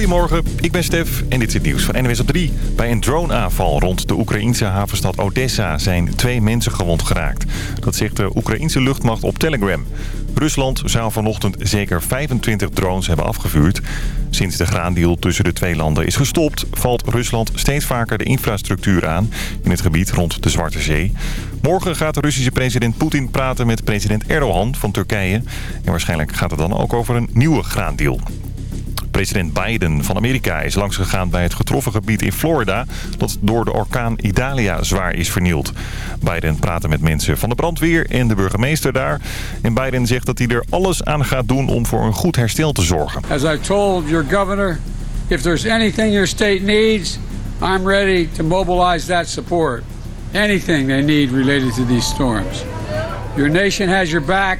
Goedemorgen, ik ben Stef en dit is het nieuws van NWS op 3. Bij een droneaanval rond de Oekraïense havenstad Odessa zijn twee mensen gewond geraakt. Dat zegt de Oekraïense luchtmacht op Telegram. Rusland zou vanochtend zeker 25 drones hebben afgevuurd. Sinds de graandeal tussen de twee landen is gestopt... valt Rusland steeds vaker de infrastructuur aan in het gebied rond de Zwarte Zee. Morgen gaat de Russische president Poetin praten met president Erdogan van Turkije. En waarschijnlijk gaat het dan ook over een nieuwe graandeal. President Biden van Amerika is langsgegaan bij het getroffen gebied in Florida... dat door de orkaan Idalia zwaar is vernield. Biden praatte met mensen van de brandweer en de burgemeester daar. En Biden zegt dat hij er alles aan gaat doen om voor een goed herstel te zorgen. As I told your governor, if there's anything your state needs... I'm ready to mobilize that support. Anything they need related to these storms. Your nation has your back...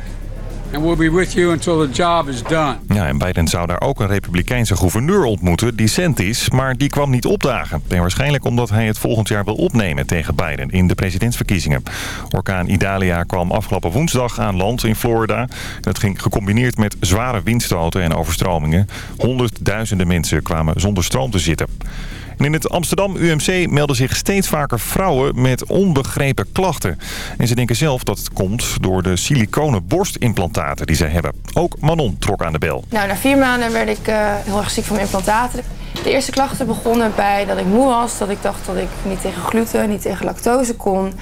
And we'll be with you until the job is done. Ja, en Biden zou daar ook een republikeinse gouverneur ontmoeten, die cent is, maar die kwam niet opdagen. En waarschijnlijk omdat hij het volgend jaar wil opnemen tegen Biden in de presidentsverkiezingen. Orkaan Idalia kwam afgelopen woensdag aan land in Florida. Dat ging gecombineerd met zware windstoten en overstromingen. Honderdduizenden mensen kwamen zonder stroom te zitten. In het Amsterdam UMC melden zich steeds vaker vrouwen met onbegrepen klachten. En ze denken zelf dat het komt door de siliconen borstimplantaten die ze hebben. Ook Manon trok aan de bel. Nou, na vier maanden werd ik uh, heel erg ziek van mijn implantaten. De eerste klachten begonnen bij dat ik moe was. Dat ik dacht dat ik niet tegen gluten, niet tegen lactose kon.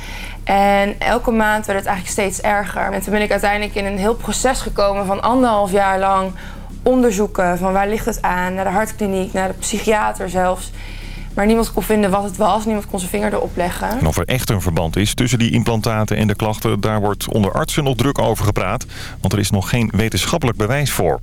En elke maand werd het eigenlijk steeds erger. En toen ben ik uiteindelijk in een heel proces gekomen van anderhalf jaar lang onderzoeken van waar ligt het aan, naar de hartkliniek, naar de psychiater zelfs. Maar niemand kon vinden wat het was. Niemand kon zijn vinger erop leggen. En of er echt een verband is tussen die implantaten en de klachten... daar wordt onder artsen nog druk over gepraat. Want er is nog geen wetenschappelijk bewijs voor.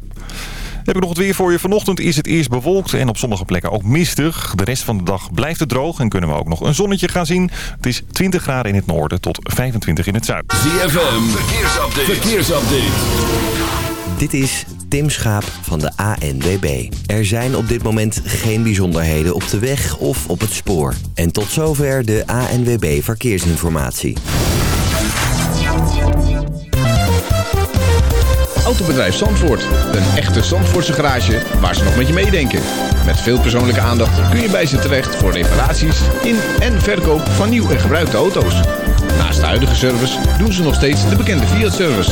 Heb ik nog het weer voor je. Vanochtend is het eerst bewolkt en op sommige plekken ook mistig. De rest van de dag blijft het droog en kunnen we ook nog een zonnetje gaan zien. Het is 20 graden in het noorden tot 25 in het zuiden. ZFM, verkeersupdate. verkeersupdate. Dit is Tim Schaap van de ANWB. Er zijn op dit moment geen bijzonderheden op de weg of op het spoor. En tot zover de ANWB Verkeersinformatie. Autobedrijf Zandvoort. Een echte Zandvoortse garage waar ze nog met je meedenken. Met veel persoonlijke aandacht kun je bij ze terecht voor reparaties in en verkoop van nieuw en gebruikte auto's. Naast de huidige service doen ze nog steeds de bekende Fiat-service.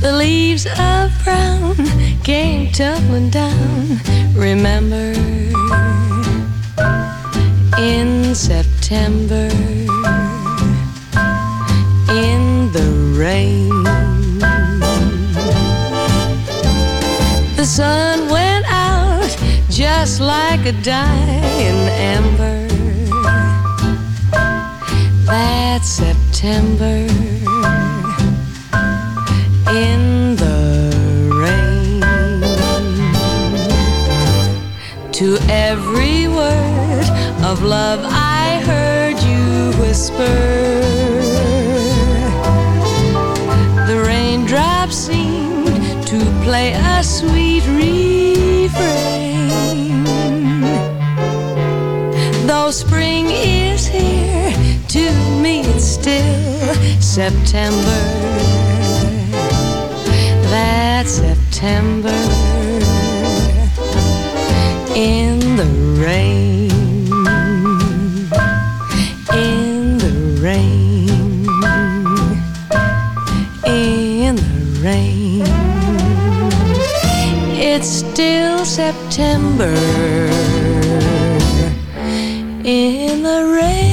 The leaves of brown came tumbling down. Remember in September in the rain. The sun went just like a dying ember. That September in the rain. To every word of love I heard you whisper. Though spring is here, to me it's still September. That September in the rain. In the rain. In the rain. It's still September. The rain.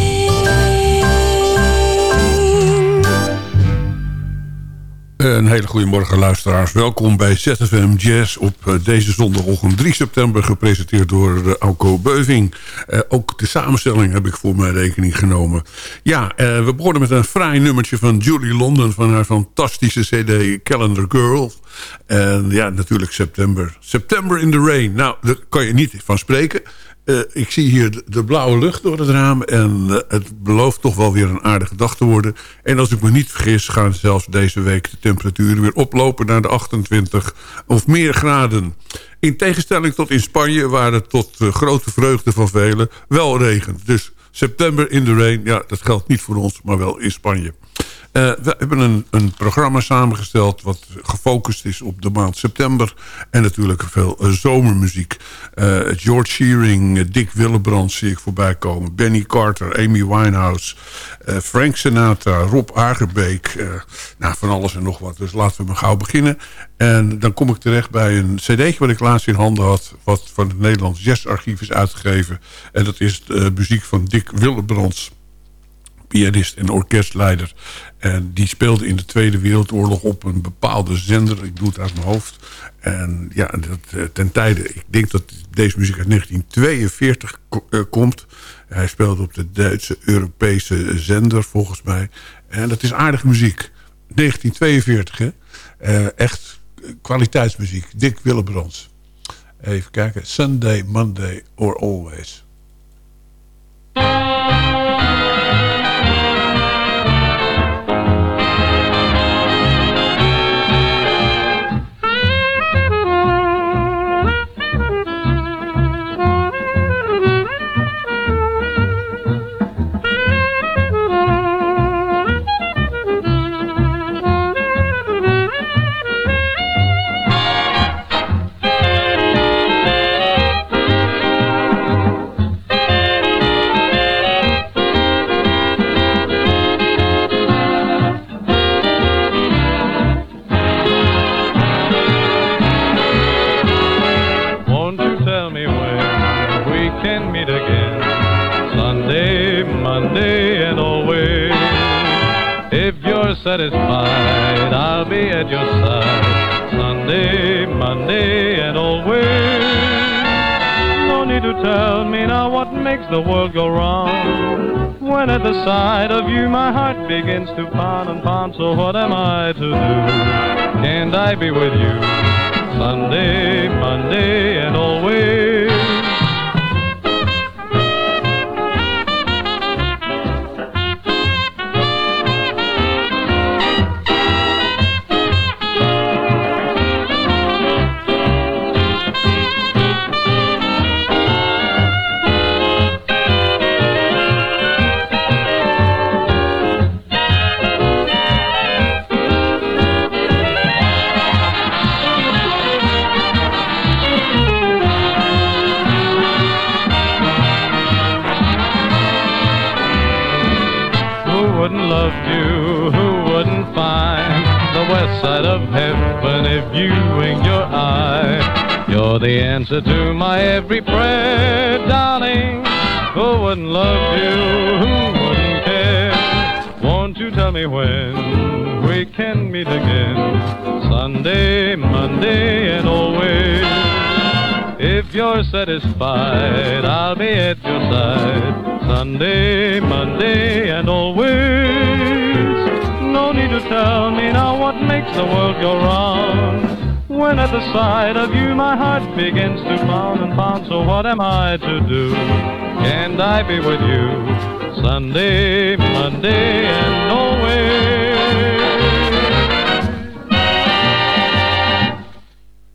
Een hele goede morgen luisteraars. Welkom bij ZFM Jazz op eh, deze zondagochtend 3 september... gepresenteerd door uh, Auko Beuving. Uh, ook de samenstelling heb ik voor mijn rekening genomen. Ja, we begonnen met een fraai nummertje van Julie London... van haar fantastische cd Calendar Girl. En ja, natuurlijk september. September in the Rain. Nou, daar kan je niet van spreken... Uh, ik zie hier de, de, blauwe lucht door het raam. En uh, het belooft toch wel weer een aardige dag te worden. En als ik me niet vergis gaan zelfs deze week de temperaturen weer oplopen naar de 28 of meer graden. In tegenstelling tot in Spanje waar het tot uh, grote vreugde van velen wel regent. Dus september in the rain, ja dat geldt niet voor ons, maar wel in Spanje. Uh, we hebben een, een, programma samengesteld wat gefocust is op de maand september. En natuurlijk veel uh, zomermuziek. Uh, George Shearing, Dick Willebrands zie ik voorbij komen. Benny Carter, Amy Winehouse, Frank Sinatra, Rob Agerbeek. nou, van alles en nog wat. Dus laten we maar gauw beginnen. En dan kom ik terecht bij een cd'tje wat ik laatst in handen had... wat van het Nederlands Jazzarchief is uitgegeven. En dat is de muziek van Dick Willebrands pianist en orkestleider. En die speelde in de Tweede Wereldoorlog op een bepaalde zender. Ik doe het uit mijn hoofd. En ja, dat, ten tijde, ik denk dat deze muziek uit 1942 komt. Hij speelde op de Duitse Europese zender, volgens mij. En dat is aardige muziek. 1942, hè. Uh, echt kwaliteitsmuziek. Dick Willebrands. Even kijken. Sunday, Monday or Always. Satisfied, I'll be at your side Sunday, Monday, and always. No need to tell me now what makes the world go round. When at the sight of you, my heart begins to pound and pound. So what am I to do? Can't I be with you Sunday, Monday, and always? The answer to my every prayer, darling. Who wouldn't love you? Who wouldn't care? Won't you tell me when we can meet again? Sunday, Monday, and always. If you're satisfied, I'll be at your side. Sunday, Monday, and always. No need to tell me now what makes the world go round. When at the sight of you my heart begins to pound and pound, so what am I to do? Can't I be with you Sunday, Monday, and always?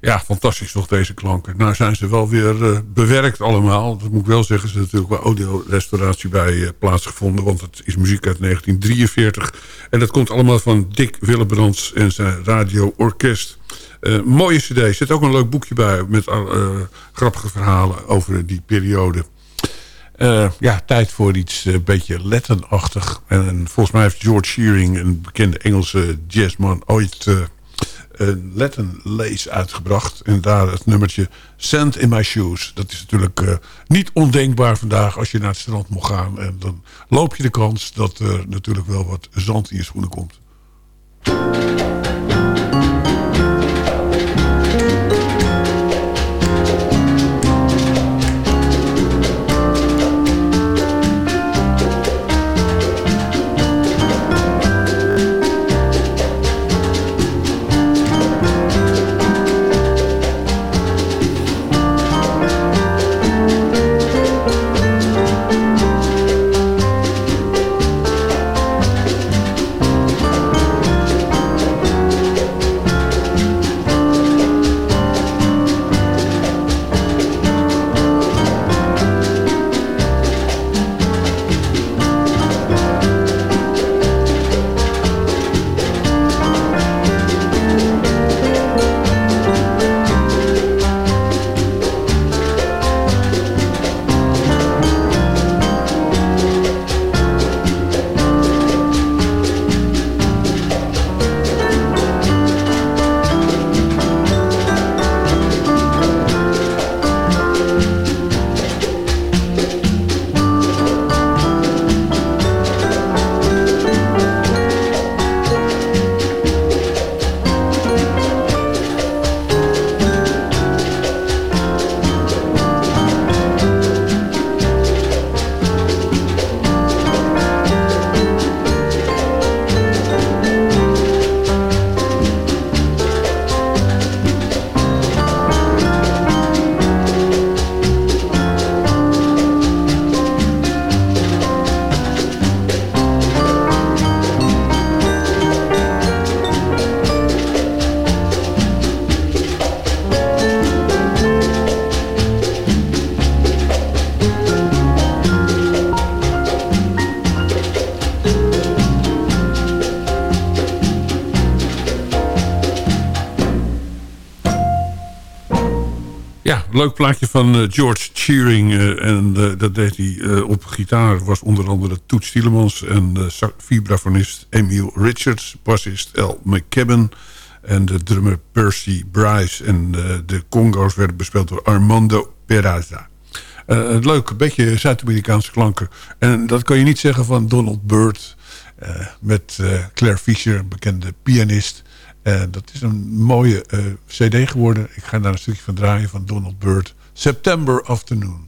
Ja, fantastisch toch deze klanken. Nou zijn ze wel weer uh, bewerkt allemaal. Dat moet ik wel zeggen. Is natuurlijk wel audiorestauratie bij uh, plaatsgevonden. Want het is muziek uit 1943. En dat komt allemaal van Dick Willebrands en zijn radioorkest. Uh, mooie cd. Er zit ook een leuk boekje bij met uh, grappige verhalen over die periode. Uh, ja, tijd voor iets een beetje Latin-achtig. En volgens mij heeft George Shearing, een bekende Engelse jazzman... ooit een Latin lace uitgebracht. En daar het nummertje Sand in My Shoes. Dat is natuurlijk niet ondenkbaar vandaag als je naar het strand moet gaan. En dan loop je de kans dat er natuurlijk wel wat zand in je schoenen komt. Leuk plaatje van eh, George Cheering. eh, en eh, dat deed hij op gitaar. Was onder andere Toets Tielemans en uh, vibrafonist Emile Richards. Bassist L. McKibben. En de drummer Percy Bryce. En de congo's werden bespeeld door Armando Peraza. Een leuk, beetje Zuid-Amerikaanse klanken. En dat kan je niet zeggen van Donald Byrd. met eh, Claire Fisher, bekende pianist. Eh, dat is een mooie eh, cd geworden. Ik ga daar een stukje van draaien van Donald Byrd. September Afternoon.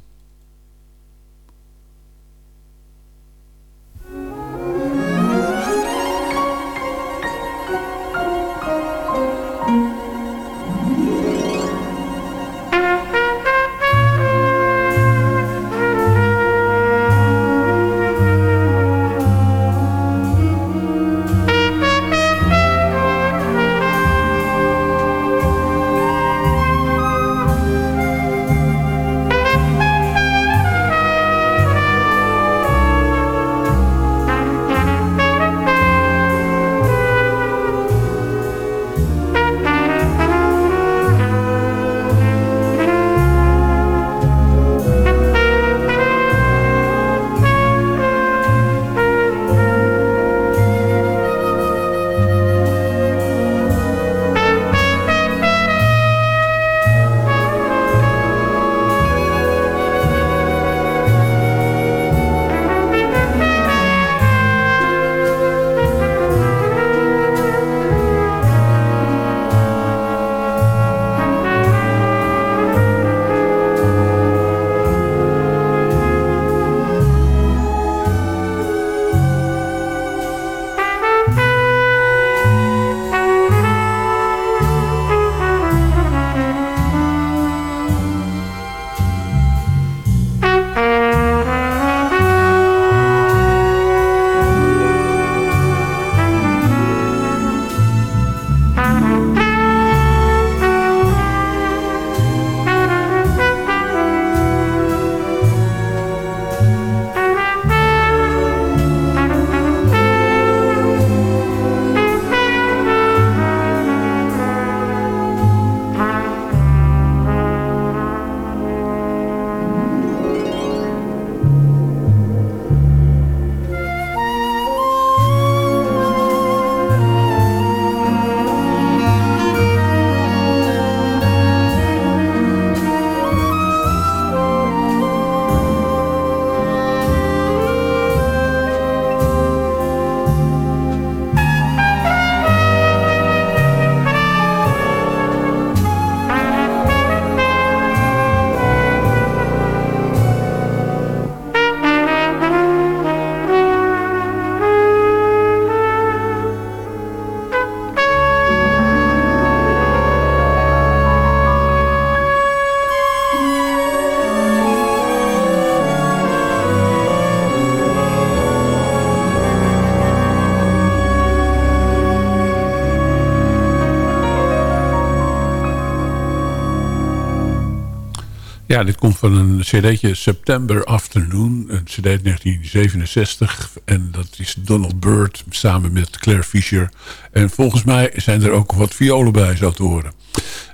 Ja, dit komt van een cd'tje September Afternoon. Een cd uit 1967. En dat is Donald Byrd samen met Claire Fisher. En volgens mij zijn er ook wat violen bij, zo te horen.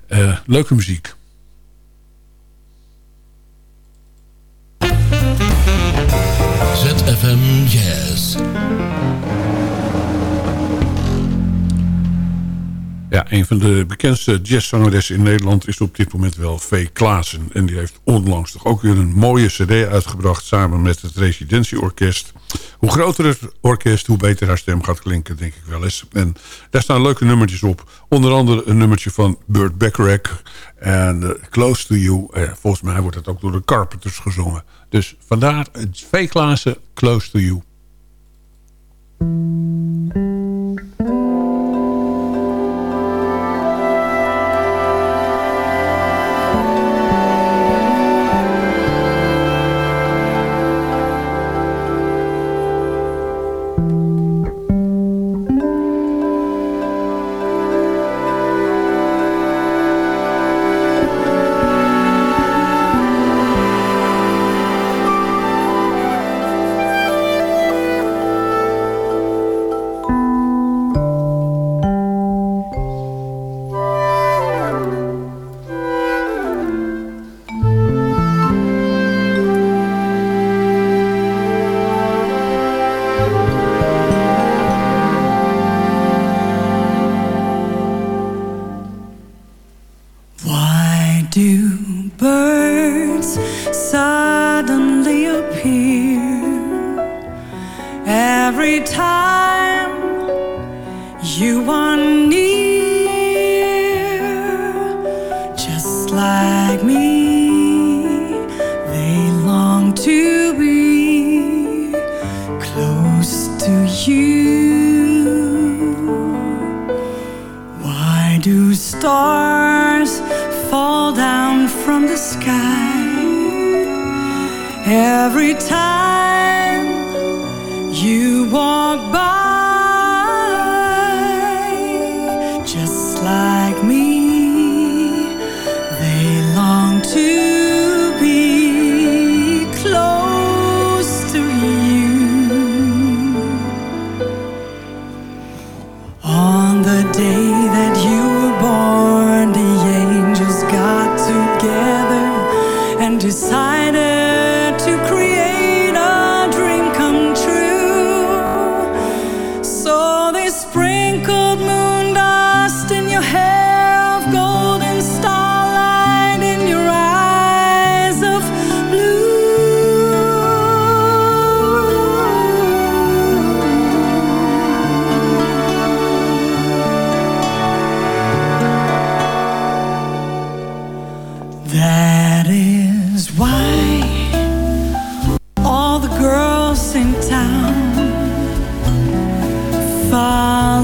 Uh, leuke muziek. ZFM Jazz. Ja, een van de bekendste jazzzangeressen in Nederland is op dit moment wel V. Klaassen. En die heeft onlangs toch ook weer een mooie cd uitgebracht samen met het residentieorkest. Hoe groter het orkest, hoe beter haar stem gaat klinken, denk ik wel eens. En daar staan leuke nummertjes op. Onder andere een nummertje van Burt Bacharach en uh, Close to You. Uh, volgens mij wordt het ook door de Carpenters gezongen. Dus vandaar het V. Klaassen, Close to. You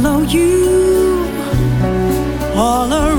follow you all around,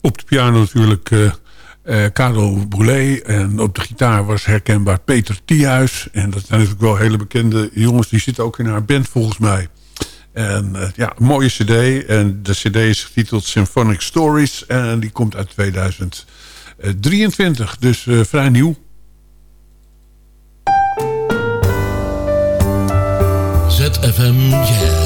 Op de piano natuurlijk uh, uh, Carlo Boulet. En op de gitaar was herkenbaar Peter Thiehuis. En dat zijn natuurlijk wel hele bekende jongens. Die zitten ook in haar band volgens mij. En uh, ja, mooie cd. En de cd is getiteld Symphonic Stories. En die komt uit 2023. Dus vrij nieuw. ZFM Jazz.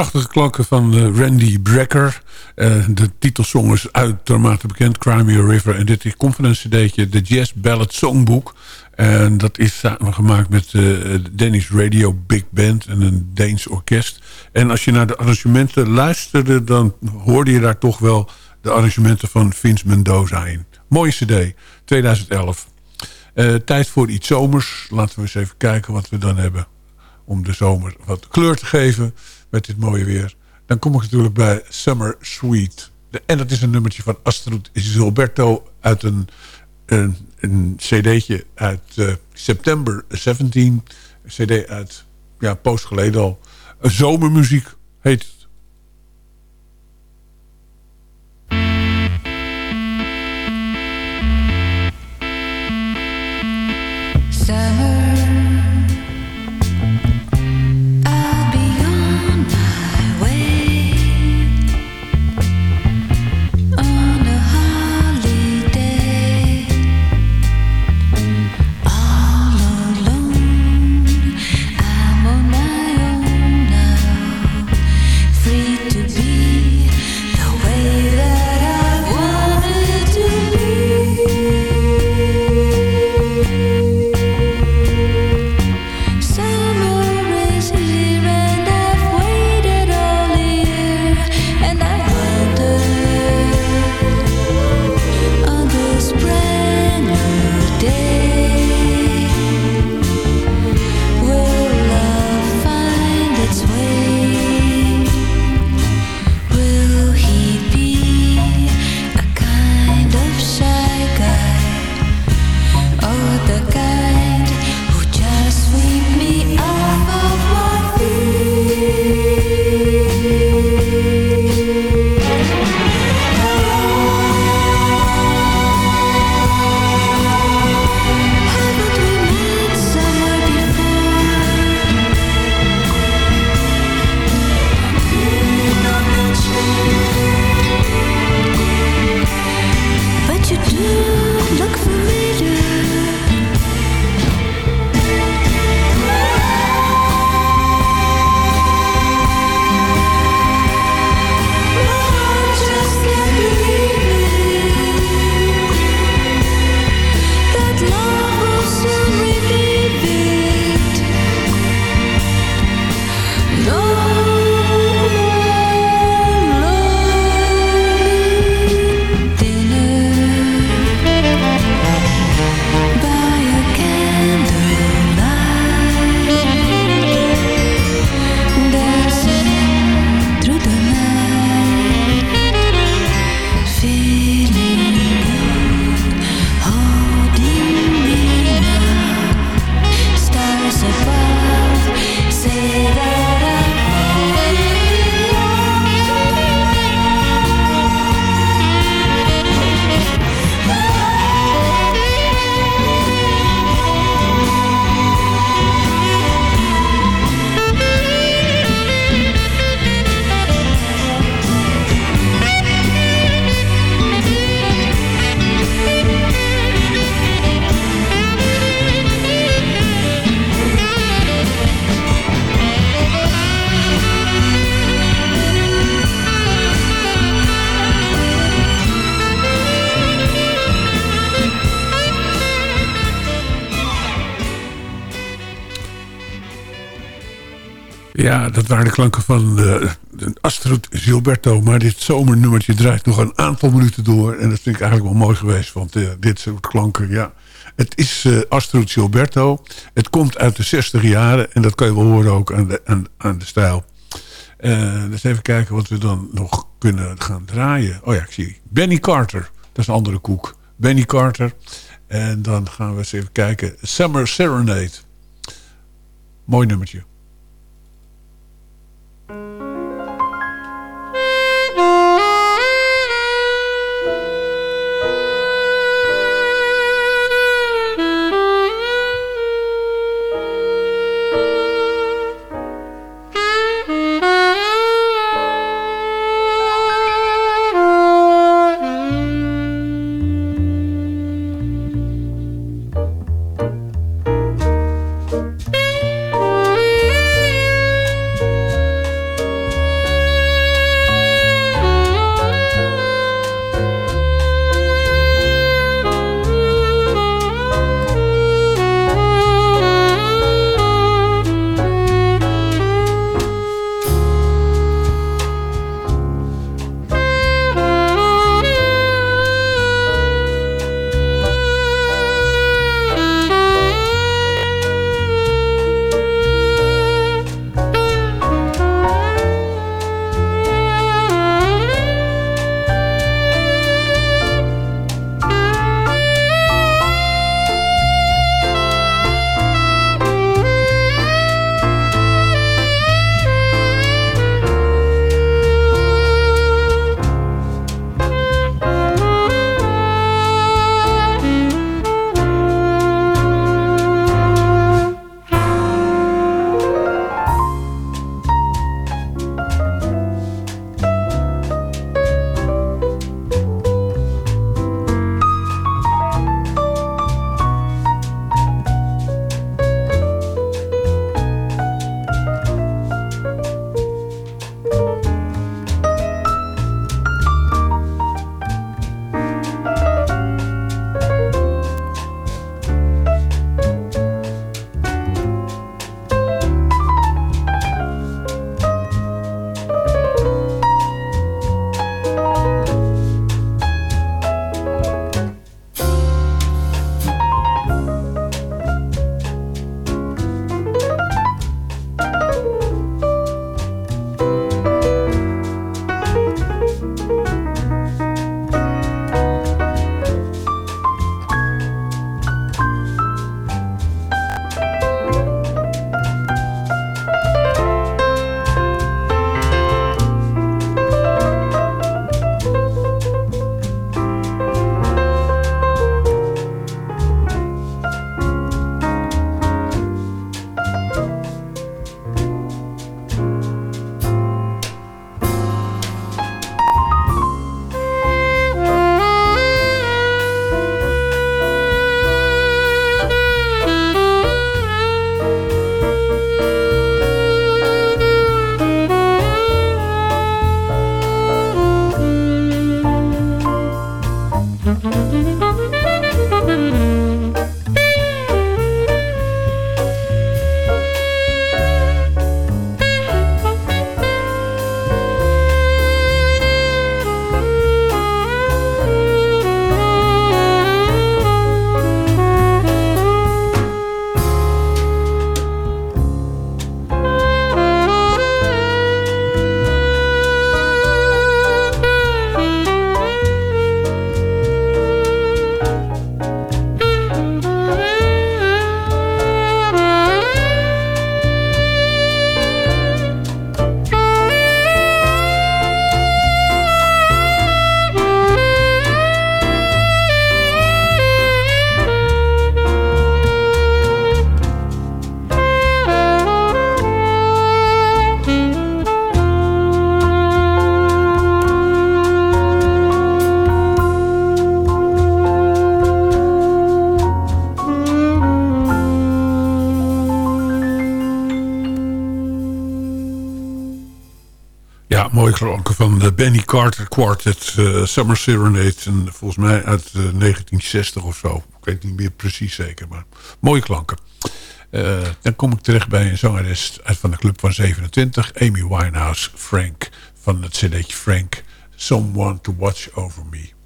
Prachtige klanken van eh, Randy Brecker. Eh, de titelsong is uitermate bekend, Crimea River. En dit komt van een cd'tje, de Jazz Ballad Songbook. En dat is samengemaakt met de Danish Radio Big Band en een Deens orkest. En als je naar de arrangementen luisterde... dan hoorde je daar toch wel de arrangementen van Vince Mendoza in. Mooie cd, 2011. tijd voor iets zomers. Laten we eens even kijken wat we dan hebben om de zomer wat kleur te geven met dit mooie weer. Dan kom ik natuurlijk bij Summer Sweet. En dat is een nummertje van Astrid Gilberto uit een, een, een cd'tje uit uh, september 17. Een cd uit, ja, post geleden al. Zomermuziek heet Ja, dat waren de klanken van uh, Astrid Gilberto. Maar dit zomernummertje draait nog een aantal minuten door. En dat vind ik eigenlijk wel mooi geweest. Want uh, dit soort klanken, ja. Het is uh, Astrid Gilberto. Het komt uit de 60 jaren. En dat kan je wel horen ook aan de, aan, aan de stijl. dus even kijken wat we dan nog kunnen gaan draaien. Oh ja, ik zie Benny Carter. Dat is een andere koek. Benny Carter. En dan gaan we eens even kijken. Summer Serenade. Mooi nummertje. Quartet eh, Summer Serenade. En volgens mij uit eh, 1960 of zo. Ik weet niet meer precies zeker, maar mooie klanken. Eh, dan kom ik terecht bij een zangeres uit van de club van 27. Amy Winehouse, Frank, van het cd'tje Frank. Someone to Watch Over Me.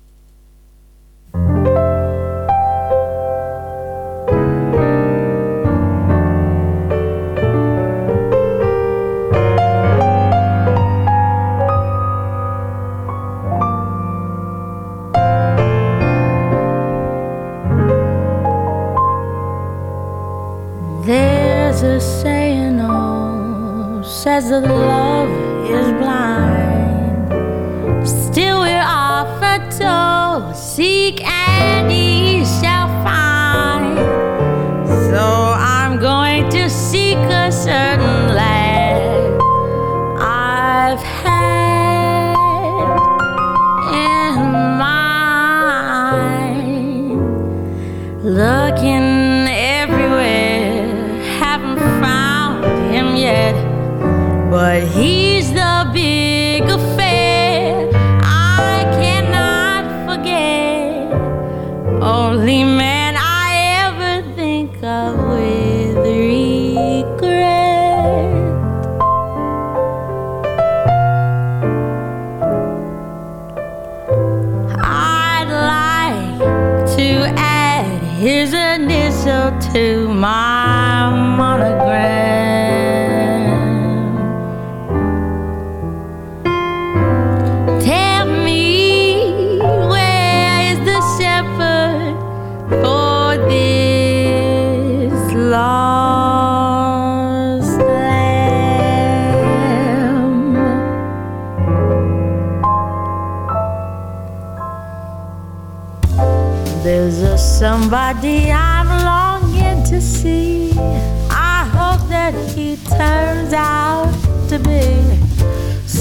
色。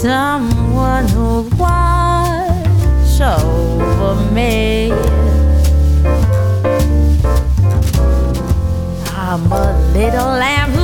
Someone who'll watch over me. I'm a little lamb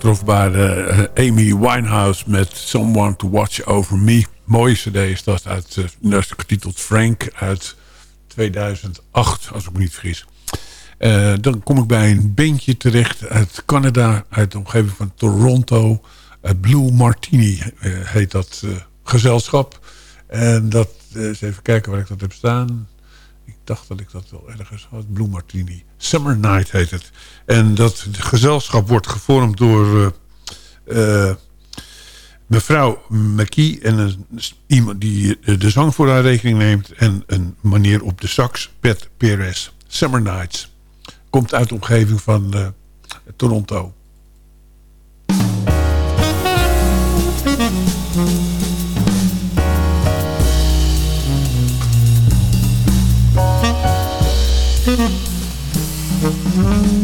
de onovertrofbare eh, Amy Winehouse met Someone to Watch Over Me. Mooie cd is dat, uit, is getiteld Frank uit 2008, als ik me niet vergis. Eh, dan kom ik bij een bandje terecht uit Canada, uit de omgeving van Toronto. Blue Martini heet dat gezelschap. En dat, eens even kijken waar ik dat heb staan. Dacht dat ik dat wel ergens had. Blue Martini. Summer Night heet het. En dat gezelschap wordt gevormd door... eh, eh, mevrouw McKee en een, iemand die eh, de zang voor haar rekening neemt... en een manier op de sax, Pat Perez. Summer Nights. Komt uit de omgeving van Toronto. Mm-hmm.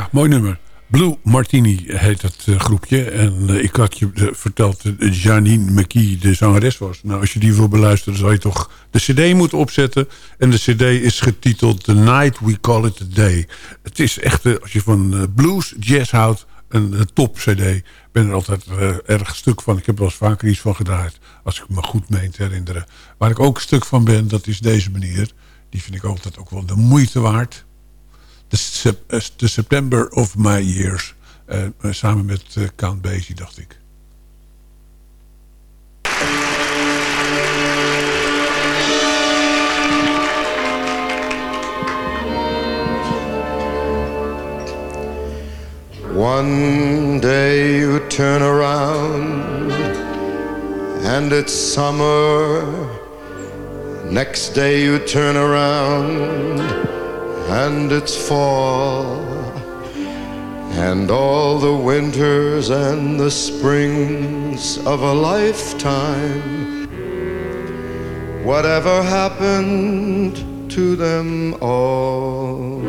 Ja, mooi nummer. Blue Martini heet dat eh, groepje. En eh, ik had je eh, verteld dat Janine McKee de zangeres was. Nou, als je die wil beluisteren, zou je toch de cd moeten opzetten. En de cd is getiteld The Night We Call It A Day. Het is echt, als je van blues, jazz houdt, een, top cd. Ik ben er altijd erg stuk van. Ik heb er wel eens vaker iets van gedraaid. Als ik me goed meen te herinneren. Waar ik ook stuk van ben, dat is deze manier. Die vind ik altijd ook wel de moeite waard. The, Sep- eh, the September of My Years. Eh, eh, samen met Count Basie, dacht ik. One day you turn around and it's summer. Next day you turn around and it's fall. And all the winters and the springs of a lifetime. Whatever happened to them all?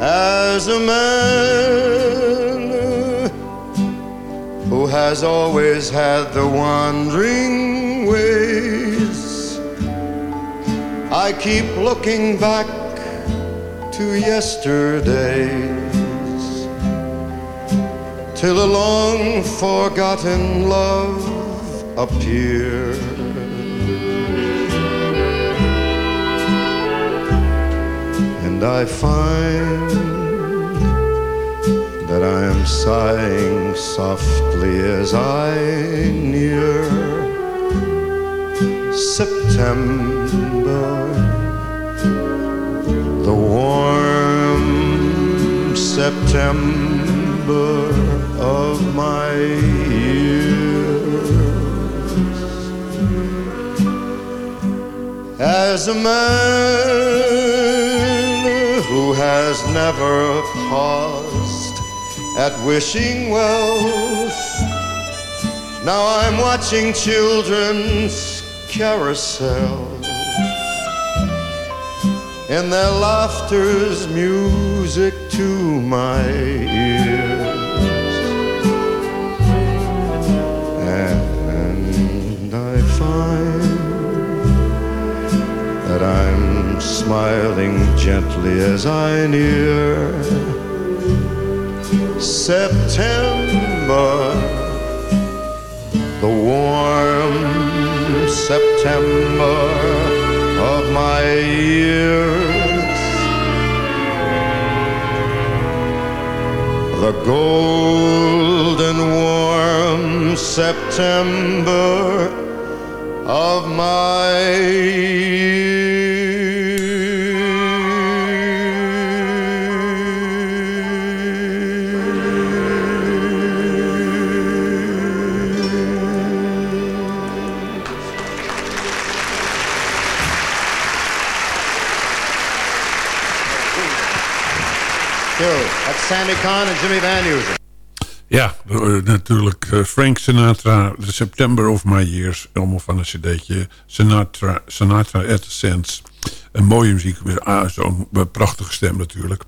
As a man who has always had the wandering ways, I keep looking back to yesterdays till a long forgotten love appears. And I find that I am sighing softly as I near September, September of my years. As a man who has never paused at wishing wealth, now I'm watching children's carousels. And their laughter's music to my ears. And I find that I'm smiling gently as I near September, the warm September of my years. The golden warm September of my That's Sammy Kahn and Jimmy Van Heusen. Ja, eh, natuurlijk eh, Frank Sinatra, The September of My Years. Allemaal van een cd'tje. Sinatra, Sinatra at the. Een mooie muziek, ah, zo'n prachtige stem natuurlijk.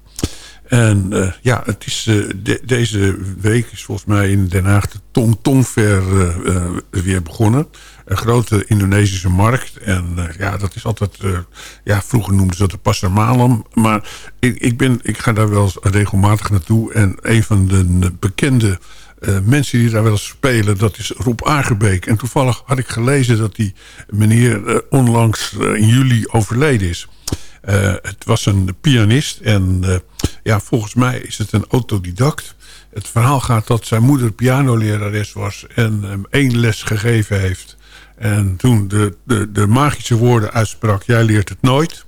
En eh, ja, het is, eh, de- deze week is volgens mij in Den Haag de Tong Tong Fair eh, eh, weer begonnen. Een grote Indonesische markt. En eh, ja, dat is altijd... eh, ja, vroeger noemden ze dat de Pasar Malam. Maar ik, ik, ben, ik ga daar wel regelmatig naartoe. En een van de bekende eh, mensen die daar wel spelen... dat is Rob Agerbeek. En toevallig had ik gelezen dat die meneer onlangs in juli overleden is. Het was een pianist en ja, volgens mij is het een autodidact. Het verhaal gaat dat zijn moeder pianolerares was en hem één les gegeven heeft. En toen de, de, de magische woorden uitsprak, jij leert het nooit.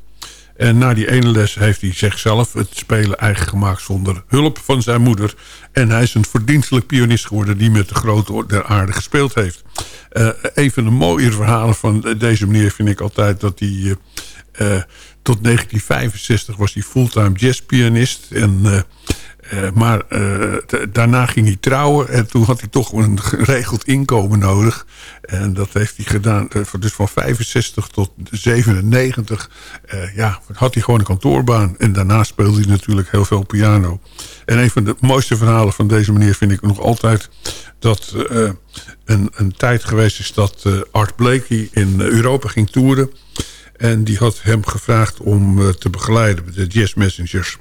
En na die ene les heeft hij zichzelf het spelen eigen gemaakt zonder hulp van zijn moeder. En hij is een verdienstelijk pianist geworden die met de grote der aarde gespeeld heeft. Eh, een van de mooie verhalen van deze meneer vind ik altijd dat hij... eh, eh, tot 1965 was hij fulltime jazzpianist. En, eh, eh, maar eh, daarna ging hij trouwen. En toen had hij toch een geregeld inkomen nodig. En dat heeft hij gedaan. eh, Dus van 65 tot 97 eh, ja, had hij gewoon een kantoorbaan. En daarna speelde hij natuurlijk heel veel piano. En een van de mooiste verhalen van deze meneer vind ik nog altijd... dat een, een tijd geweest is dat Art Blakey in Europa ging toeren... En die had hem gevraagd om te begeleiden, de Jazz Messengers.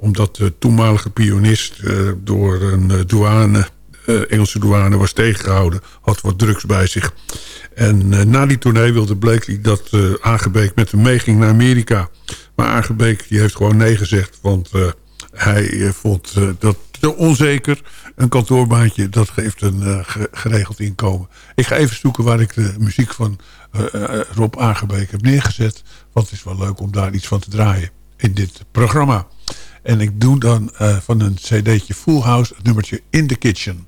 Omdat de toenmalige pianist eh, door een eh, douane, eh, Engelse douane was tegengehouden. Had wat drugs bij zich. En na die tournee wilde Blakely dat Aangebeek met hem meeging naar Amerika. Maar Aangebeek die heeft gewoon nee gezegd. Want hij vond dat te onzeker. Een kantoorbaantje, dat geeft een ge- geregeld inkomen. Ik ga even zoeken waar ik de muziek van Rob Aangebeek heb neergezet. Want het is wel leuk om daar iets van te draaien in dit programma. En ik doe dan eh, van een cd'tje Full House het nummertje In the Kitchen.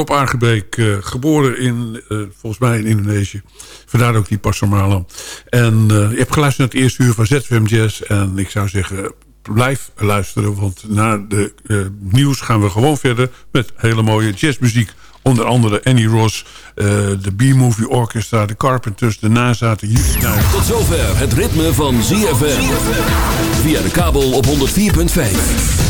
Rob Aangebeek, eh, geboren in, eh, volgens mij in Indonesië. Vandaar ook die Passamala. En eh, je hebt geluisterd naar het eerste uur van ZFM Jazz. En ik zou zeggen, blijf luisteren. Want na de nieuws gaan we gewoon verder met hele mooie jazzmuziek. Onder andere Annie Ross, de B-Movie Orchestra, de Carpenters, de NASA, de. Tot zover het ritme van ZFM. Via de kabel op 104.5.